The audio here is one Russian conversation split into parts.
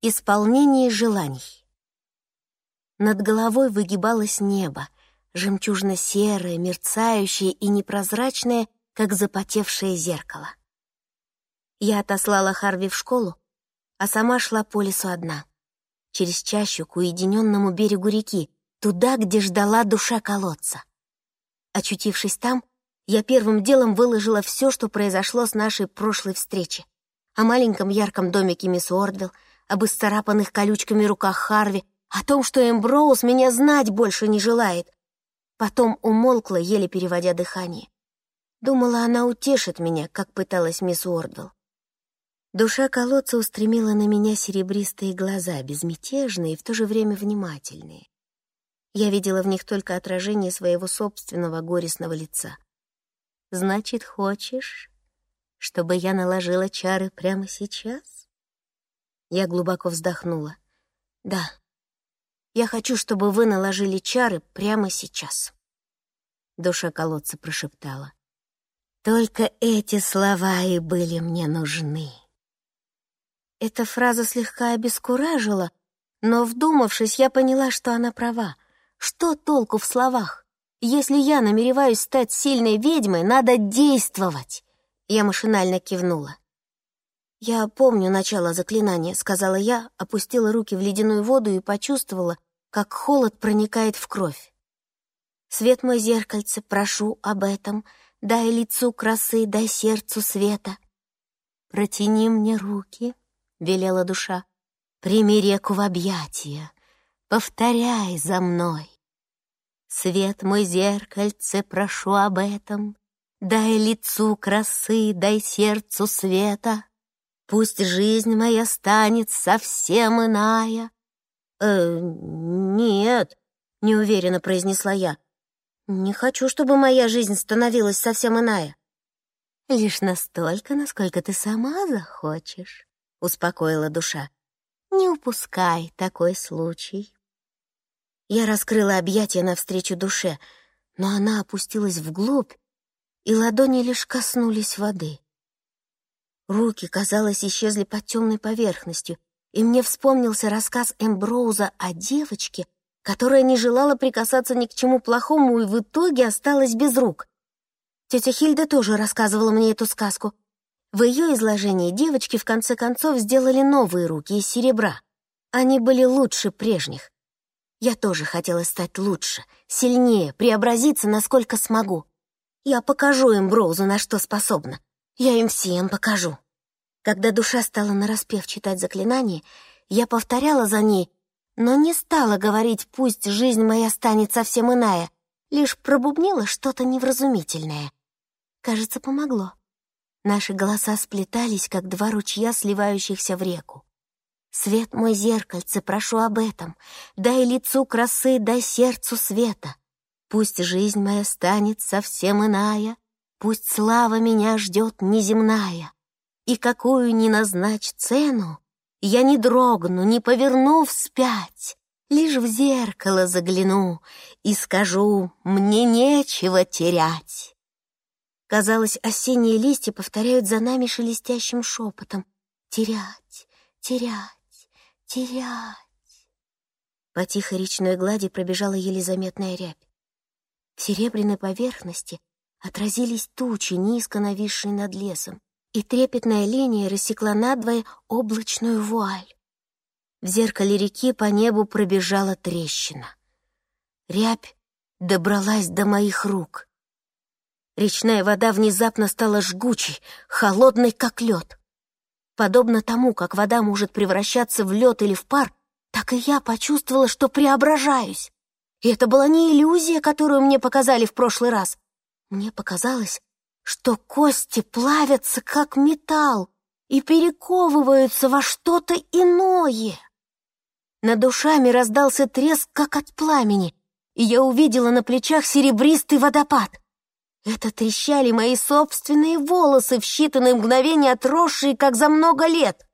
Исполнение желаний. Над головой выгибалось небо, жемчужно-серое, мерцающее и непрозрачное, как запотевшее зеркало. Я отослала Харви в школу, а сама шла по лесу одна, через чащу к уединенному берегу реки, туда, где ждала душа колодца. Очутившись там, я первым делом выложила все, что произошло с нашей прошлой встречи. О маленьком ярком домике мисс Уордвилл, об исцарапанных колючками руках Харви, о том, что Эмброуз меня знать больше не желает. Потом умолкла, еле переводя дыхание. Думала, она утешит меня, как пыталась мисс Уордвелл. Душа колодца устремила на меня серебристые глаза, безмятежные и в то же время внимательные. Я видела в них только отражение своего собственного горестного лица. «Значит, хочешь, чтобы я наложила чары прямо сейчас?» Я глубоко вздохнула. «Да, я хочу, чтобы вы наложили чары прямо сейчас». Душа колодца прошептала. «Только эти слова и были мне нужны». Эта фраза слегка обескуражила, но, вдумавшись, я поняла, что она права. Что толку в словах? Если я намереваюсь стать сильной ведьмой, надо действовать. Я машинально кивнула. «Я помню начало заклинания», — сказала я, опустила руки в ледяную воду и почувствовала, как холод проникает в кровь. «Свет мой зеркальце, прошу об этом, дай лицу красы, дай сердцу света». «Протяни мне руки», — велела душа, — «прими реку в объятия, повторяй за мной». «Свет мой зеркальце, прошу об этом, дай лицу красы, дай сердцу света». Пусть жизнь моя станет совсем иная. «Э, нет», — неуверенно произнесла я. «Не хочу, чтобы моя жизнь становилась совсем иная». «Лишь настолько, насколько ты сама захочешь», — успокоила душа. «Не упускай такой случай». Я раскрыла объятия навстречу душе, но она опустилась вглубь, и ладони лишь коснулись воды. Руки, казалось, исчезли под темной поверхностью, и мне вспомнился рассказ Эмброуза о девочке, которая не желала прикасаться ни к чему плохому и в итоге осталась без рук. Тетя Хильда тоже рассказывала мне эту сказку. В ее изложении девочки в конце концов сделали новые руки из серебра. Они были лучше прежних. Я тоже хотела стать лучше, сильнее, преобразиться, насколько смогу. Я покажу Эмброузу, на что способна. Я им всем покажу. Когда душа стала нараспев читать заклинание, я повторяла за ней, но не стала говорить «пусть жизнь моя станет совсем иная», лишь пробубнила что-то невразумительное. Кажется, помогло. Наши голоса сплетались, как два ручья, сливающихся в реку. «Свет мой зеркальце, прошу об этом. Дай лицу красы, дай сердцу света. Пусть жизнь моя станет совсем иная, Пусть слава меня ждет неземная, И какую ни назначь цену, Я не дрогну, не поверну вспять, Лишь в зеркало загляну И скажу, мне нечего терять. Казалось, осенние листья повторяют за нами шелестящим шепотом «Терять, терять, терять». По тихой речной глади пробежала еле заметная рябь. В серебряной поверхности отразились тучи, низко нависшие над лесом, и трепетная линия рассекла надвое облачную вуаль. В зеркале реки по небу пробежала трещина. Рябь добралась до моих рук. Речная вода внезапно стала жгучей, холодной, как лед. Подобно тому, как вода может превращаться в лед или в пар, так и я почувствовала, что преображаюсь. И это была не иллюзия, которую мне показали в прошлый раз, мне показалось, что кости плавятся, как металл, и перековываются во что-то иное. Над душами раздался треск, как от пламени, и я увидела на плечах серебристый водопад. Это трещали мои собственные волосы в считанные мгновения, отросшие, как за много лет.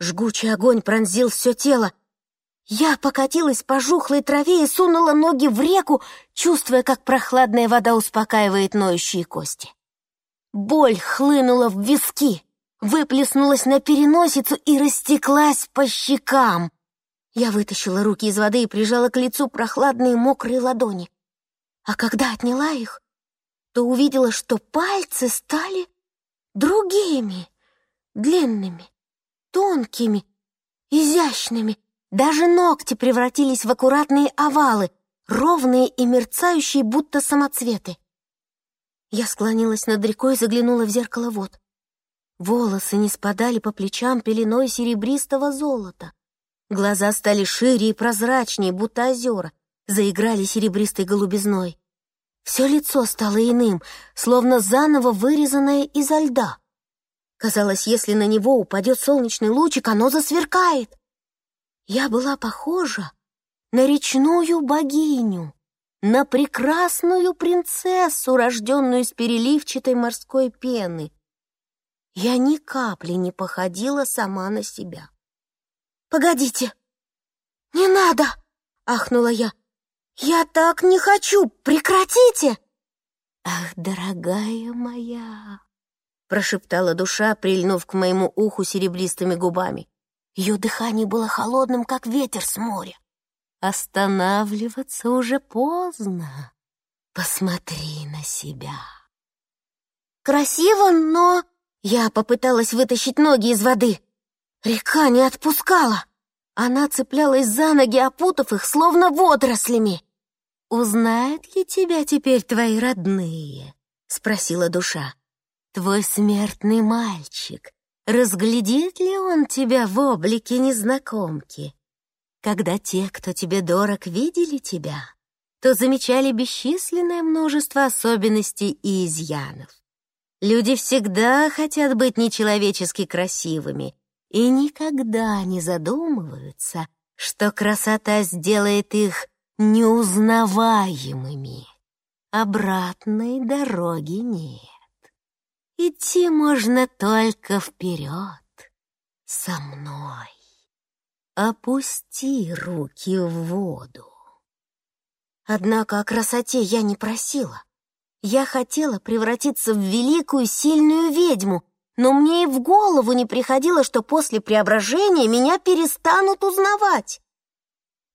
Жгучий огонь пронзил все тело, я покатилась по жухлой траве и сунула ноги в реку, чувствуя, как прохладная вода успокаивает ноющие кости. Боль хлынула в виски. выплеснулась на переносицу и растеклась по щекам. Я вытащила руки из воды и прижала к лицу прохладные мокрые ладони. А когда отняла их, то увидела, что пальцы стали другими, длинными, тонкими, изящными. Даже ногти превратились в аккуратные овалы, ровные и мерцающие, будто самоцветы. Я склонилась над рекой и заглянула в зеркало вод. Волосы не спадали по плечам пеленой серебристого золота. Глаза стали шире и прозрачнее, будто озера, заиграли серебристой голубизной. Все лицо стало иным, словно заново вырезанное изо льда. Казалось, если на него упадет солнечный лучик, оно засверкает. Я была похожа на речную богиню, на прекрасную принцессу, рожденную из переливчатой морской пены. Я ни капли не походила сама на себя. «Погодите! Не надо!» — ахнула я. «Я так не хочу! Прекратите!» «Ах, дорогая моя!» — прошептала душа, прильнув к моему уху серебристыми губами. Ее дыхание было холодным, как ветер с моря. «Останавливаться уже поздно. Посмотри на себя». «Красиво, но...» Я попыталась вытащить ноги из воды. Река не отпускала. Она цеплялась за ноги, опутав их, словно водорослями. «Узнают ли тебя теперь твои родные?» — спросила душа. «Твой смертный мальчик, разглядит ли он тебя в облике незнакомки? Когда те, кто тебе дорог, видели тебя, то замечали бесчисленное множество особенностей и изъянов. Люди всегда хотят быть нечеловечески красивыми и никогда не задумываются, что красота сделает их неузнаваемыми. Обратной дороги нет. Идти можно только вперед, со мной. Опусти руки в воду. Однако о красоте я не просила. Я хотела превратиться в великую сильную ведьму, но мне и в голову не приходило, что после преображения меня перестанут узнавать.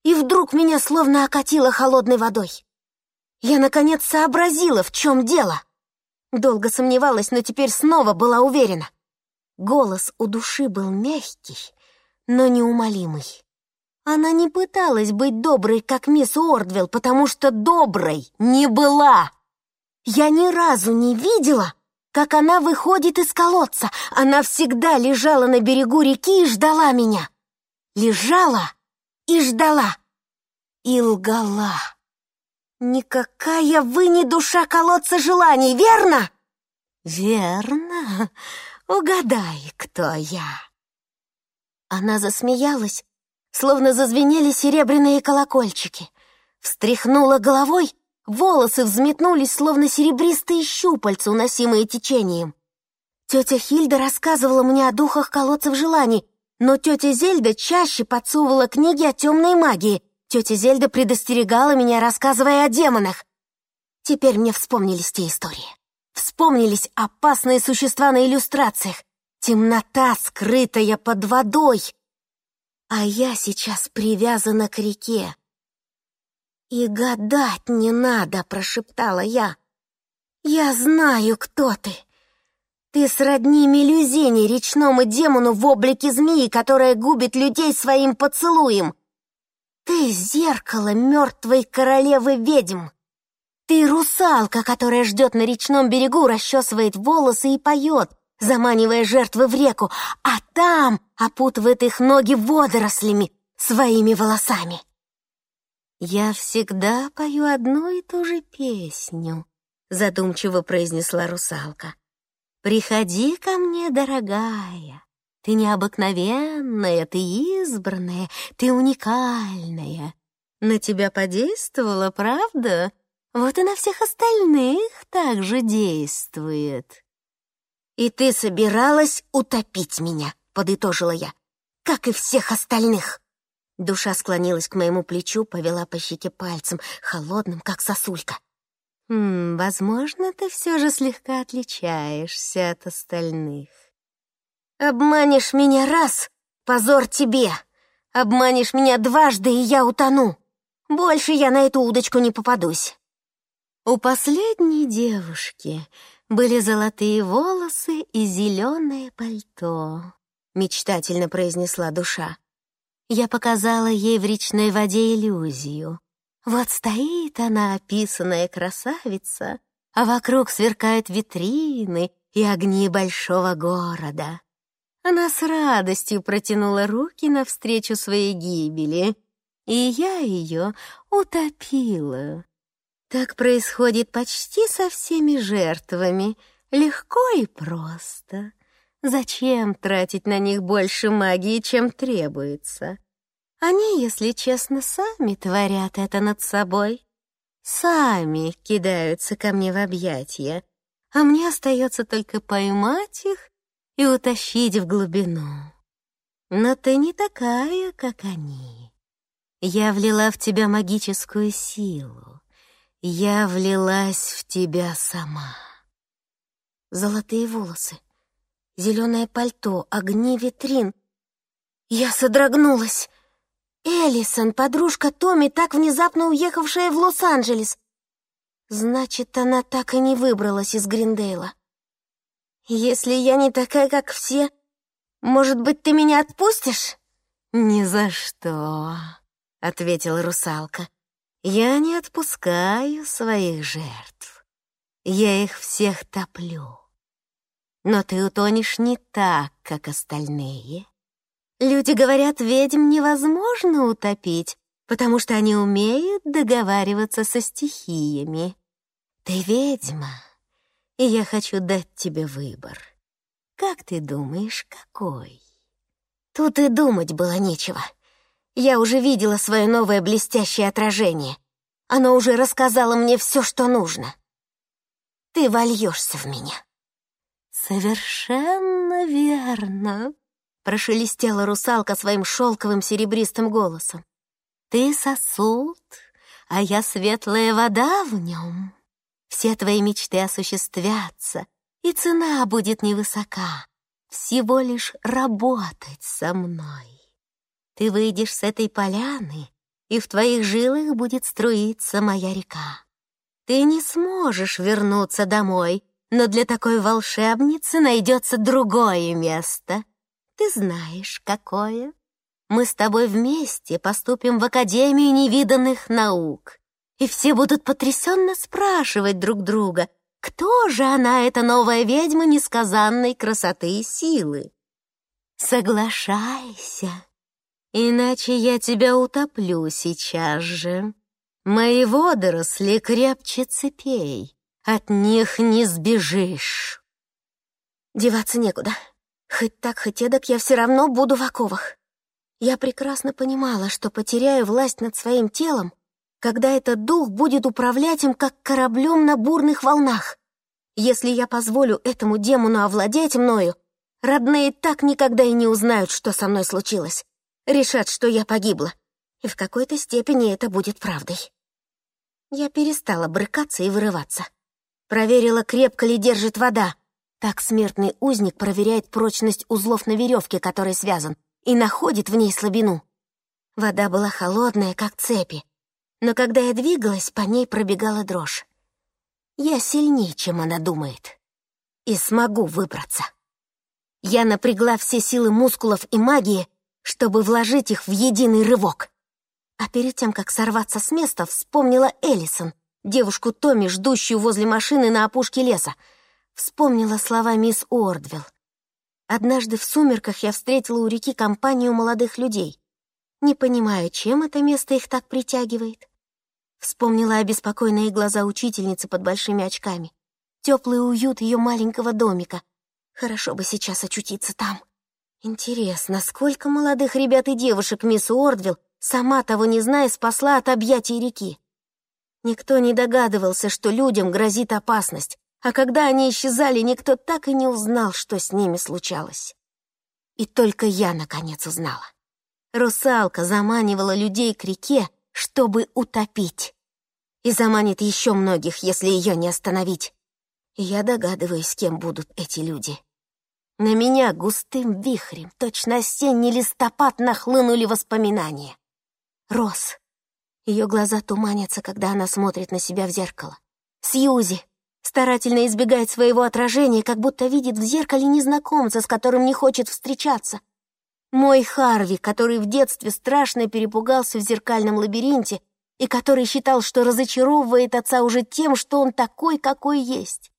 И вдруг меня словно окатило холодной водой. Я, наконец, сообразила, в чем дело. Долго сомневалась, но теперь снова была уверена. Голос у души был мягкий, но неумолимый. Она не пыталась быть доброй, как мисс Ордвилл, потому что доброй не была. Я ни разу не видела, как она выходит из колодца. Она всегда лежала на берегу реки и ждала меня. Лежала и ждала. И лгала. Никакая вы не душа колодца желаний, верно? Верно. Угадай, кто я. Она засмеялась, словно зазвенели серебряные колокольчики. Встряхнула головой Волосы взметнулись, словно серебристые щупальца, уносимые течением. Тетя Хильда рассказывала мне о духах колодцев желаний, но тетя Зельда чаще подсовывала книги о темной магии. Тетя Зельда предостерегала меня, рассказывая о демонах. Теперь мне вспомнились те истории. Вспомнились опасные существа на иллюстрациях. Темнота, скрытая под водой. А я сейчас привязана к реке. «И гадать не надо», — прошептала я. «Я знаю, кто ты. Ты сродни Мелюзине, речному демону в облике змеи, которая губит людей своим поцелуем. Ты зеркало мертвой королевы ведьм. Ты русалка, которая ждет на речном берегу, расчесывает волосы и поет, заманивая жертвы в реку, а там опутывает их ноги водорослями своими волосами. «Я всегда пою одну и ту же песню», — задумчиво произнесла русалка. «Приходи ко мне, дорогая. Ты необыкновенная, ты избранная, ты уникальная. На тебя подействовала, правда? Вот и на всех остальных так же действует». «И ты собиралась утопить меня», — подытожила я, «как и всех остальных». Душа склонилась к моему плечу, повела по щеке пальцем, холодным, как сосулька. «М, «Возможно, ты все же слегка отличаешься от остальных. Обманешь меня раз — позор тебе. Обманешь меня дважды, и я утону. Больше я на эту удочку не попадусь. У последней девушки были золотые волосы и зеленое пальто, мечтательно произнесла душа. Я показала ей в речной воде иллюзию. Вот стоит она, описанная красавица, а вокруг сверкают витрины и огни большого города. Она с радостью протянула руки навстречу своей гибели, и я ее утопила. Так происходит почти со всеми жертвами, легко и просто. Зачем тратить на них больше магии, чем требуется? Они, если честно, сами творят это над собой. Сами кидаются ко мне в объятия, а мне остается только поймать их и утащить в глубину. Но ты не такая, как они. Я влила в тебя магическую силу. Я влилась в тебя сама. Золотые волосы, зеленое пальто, огни витрин. Я содрогнулась. Элисон, подружка Томми, так внезапно уехавшая в Лос-Анджелес. Значит, она так и не выбралась из Гриндейла. Если я не такая, как все, может быть, ты меня отпустишь? Ни за что, ответила русалка. Я не отпускаю своих жертв. Я их всех топлю. Но ты утонешь не так, как остальные. Люди говорят, ведьм невозможно утопить, потому что они умеют договариваться со стихиями. Ты ведьма, и я хочу дать тебе выбор. Как ты думаешь, какой? Тут и думать было нечего. Я уже видела свое новое блестящее отражение. Оно уже рассказало мне все, что нужно. Ты вольешься в меня. Совершенно верно, прошелестела русалка своим шелковым серебристым голосом. Ты сосуд, а я светлая вода в нем. Все твои мечты осуществятся, и цена будет невысока. Всего лишь работать со мной. Ты выйдешь с этой поляны, и в твоих жилах будет струиться моя река. Ты не сможешь вернуться домой, но для такой волшебницы найдется другое место. Ты знаешь, какое. Мы с тобой вместе поступим в Академию невиданных наук и все будут потрясенно спрашивать друг друга, кто же она, эта новая ведьма несказанной красоты и силы. Соглашайся, иначе я тебя утоплю сейчас же. Мои водоросли крепче цепей, от них не сбежишь. Деваться некуда. Хоть так, хоть эдак, я все равно буду в оковах. Я прекрасно понимала, что потеряю власть над своим телом, когда этот дух будет управлять им, как кораблем на бурных волнах. Если я позволю этому демону овладеть мною, родные так никогда и не узнают, что со мной случилось. Решат, что я погибла. И в какой-то степени это будет правдой. Я перестала брыкаться и вырываться. Проверила, крепко ли держит вода. Так смертный узник проверяет прочность узлов на веревке, которой связан, и находит в ней слабину. Вода была холодная, как цепи, но когда я двигалась, по ней пробегала дрожь. Я сильнее, чем она думает, и смогу выбраться. Я напрягла все силы мускулов и магии, чтобы вложить их в единый рывок. А перед тем, как сорваться с места, вспомнила Эллисон, девушку Томми, ждущую возле машины на опушке леса. Вспомнила слова мисс Уордвилл. Однажды в сумерках я встретила у реки компанию молодых людей. Не понимаю, чем это место их так притягивает. Вспомнила обеспокоенные глаза учительницы под большими очками. Теплый уют ее маленького домика. Хорошо бы сейчас очутиться там. Интересно, сколько молодых ребят и девушек мисс Уордвилл, сама того не зная, спасла от объятий реки? Никто не догадывался, что людям грозит опасность, а когда они исчезали, никто так и не узнал, что с ними случалось. И только я, наконец, узнала. Русалка заманивала людей к реке, чтобы утопить. И заманит еще многих, если ее не остановить. Я догадываюсь, кем будут эти люди. На меня густым вихрем, точно осенний листопад, нахлынули воспоминания. Рос. Ее глаза туманятся, когда она смотрит на себя в зеркало. Сьюзи старательно избегает своего отражения, как будто видит в зеркале незнакомца, с которым не хочет встречаться. Мой Харви, который в детстве страшно перепугался в зеркальном лабиринте и который считал, что разочаровывает отца уже тем, что он такой, какой есть.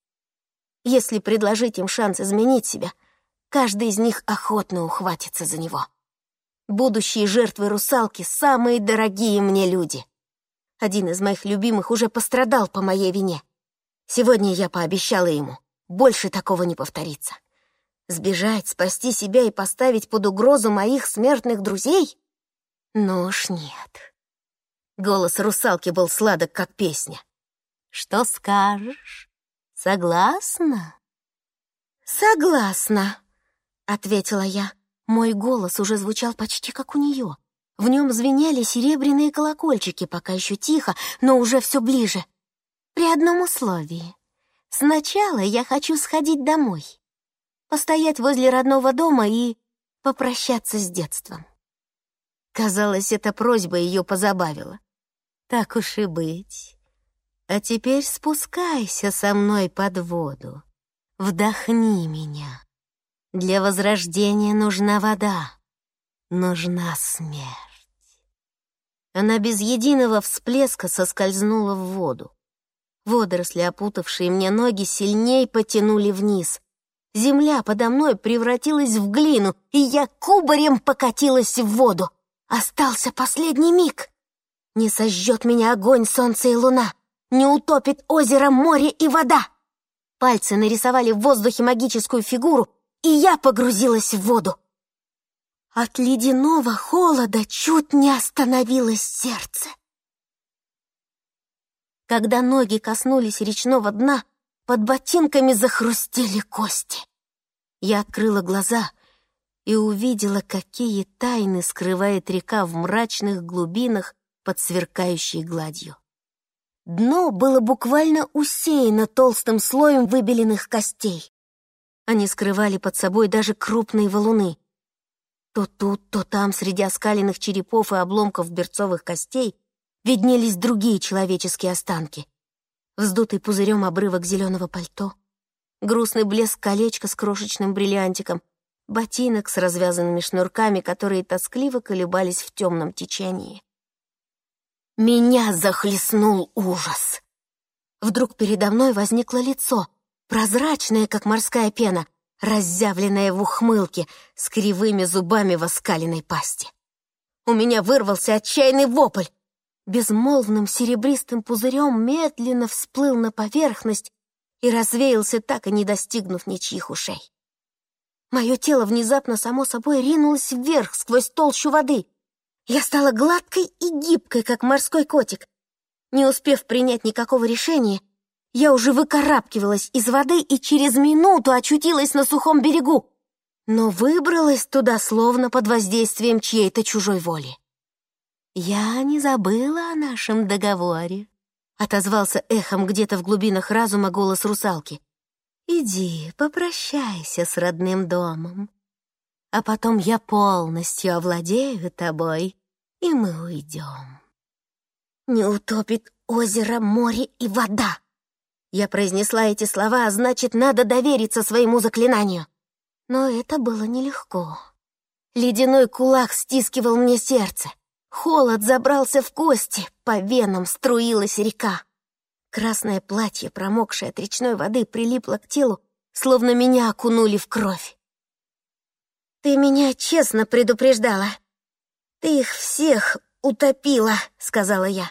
Если предложить им шанс изменить себя — Каждый из них охотно ухватится за него. Будущие жертвы русалки — самые дорогие мне люди. Один из моих любимых уже пострадал по моей вине. Сегодня я пообещала ему, больше такого не повторится. Сбежать, спасти себя и поставить под угрозу моих смертных друзей? Ну уж нет. Голос русалки был сладок, как песня. «Что скажешь? Согласна?» «Согласна», — ответила я. Мой голос уже звучал почти как у нее. В нем звенели серебряные колокольчики, пока еще тихо, но уже все ближе. При одном условии. Сначала я хочу сходить домой, постоять возле родного дома и попрощаться с детством. Казалось, эта просьба ее позабавила. Так уж и быть. А теперь спускайся со мной под воду. Вдохни меня. Для возрождения нужна вода, нужна смерть. Она без единого всплеска соскользнула в воду. Водоросли, опутавшие мне ноги, сильней потянули вниз. Земля подо мной превратилась в глину, и я кубарем покатилась в воду. Остался последний миг. Не сожжет меня огонь, солнце и луна, не утопит озеро, море и вода. Пальцы нарисовали в воздухе магическую фигуру, и я погрузилась в воду. От ледяного холода чуть не остановилось сердце. Когда ноги коснулись речного дна, под ботинками захрустели кости. Я открыла глаза и увидела, какие тайны скрывает река в мрачных глубинах под сверкающей гладью. Дно было буквально усеяно толстым слоем выбеленных костей. Они скрывали под собой даже крупные валуны. То тут, то там, среди оскаленных черепов и обломков берцовых костей, виднелись другие человеческие останки. Вздутый пузырем обрывок зеленого пальто, грустный блеск колечка с крошечным бриллиантиком, ботинок с развязанными шнурками, которые тоскливо колебались в темном течении. Меня захлестнул ужас. Вдруг передо мной возникло лицо, прозрачная, как морская пена, разъявленная в ухмылке, с кривыми зубами в оскаленной пасти. У меня вырвался отчаянный вопль. Безмолвным серебристым пузырем медленно всплыл на поверхность и развеялся, так и не достигнув ничьих ушей. Мое тело внезапно само собой ринулось вверх сквозь толщу воды. Я стала гладкой и гибкой, как морской котик. Не успев принять никакого решения, я уже выкарабкивалась из воды и через минуту очутилась на сухом берегу, но выбралась туда словно под воздействием чьей-то чужой воли. «Я не забыла о нашем договоре», — отозвался эхом где-то в глубинах разума голос русалки. «Иди, попрощайся с родным домом, а потом я полностью овладею тобой, и мы уйдем». «Не утопит озеро, море и вода», я произнесла эти слова, а значит, надо довериться своему заклинанию. Но это было нелегко. Ледяной кулак стискивал мне сердце. Холод забрался в кости, по венам струилась река. Красное платье, промокшее от речной воды, прилипло к телу, словно меня окунули в кровь. «Ты меня честно предупреждала. Ты их всех утопила», — сказала я.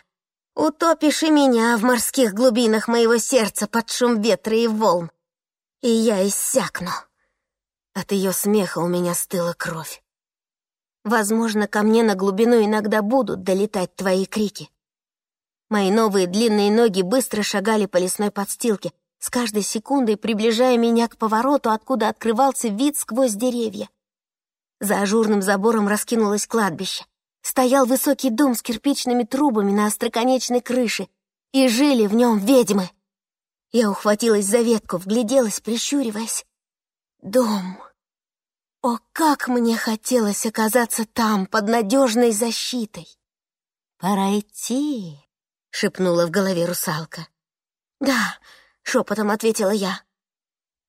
Утопишь и меня в морских глубинах моего сердца под шум ветра и волн, и я иссякну. От ее смеха у меня стыла кровь. Возможно, ко мне на глубину иногда будут долетать твои крики. Мои новые длинные ноги быстро шагали по лесной подстилке, с каждой секундой приближая меня к повороту, откуда открывался вид сквозь деревья. За ажурным забором раскинулось кладбище. Стоял высокий дом с кирпичными трубами на остроконечной крыше, и жили в нем ведьмы. Я ухватилась за ветку, вгляделась, прищуриваясь. Дом. О, как мне хотелось оказаться там, под надежной защитой! «Пора идти», — шепнула в голове русалка. «Да», — шепотом ответила я.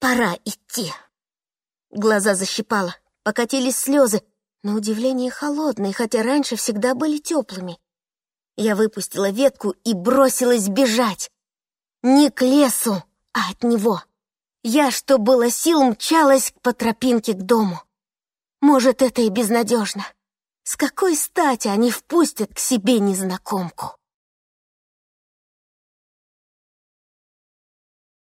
«Пора идти». Глаза защипало, покатились слезы, на удивление холодные, хотя раньше всегда были теплыми. Я выпустила ветку и бросилась бежать. Не к лесу, а от него. Я, что было сил, мчалась по тропинке к дому. Может, это и безнадежно. С какой стати они впустят к себе незнакомку?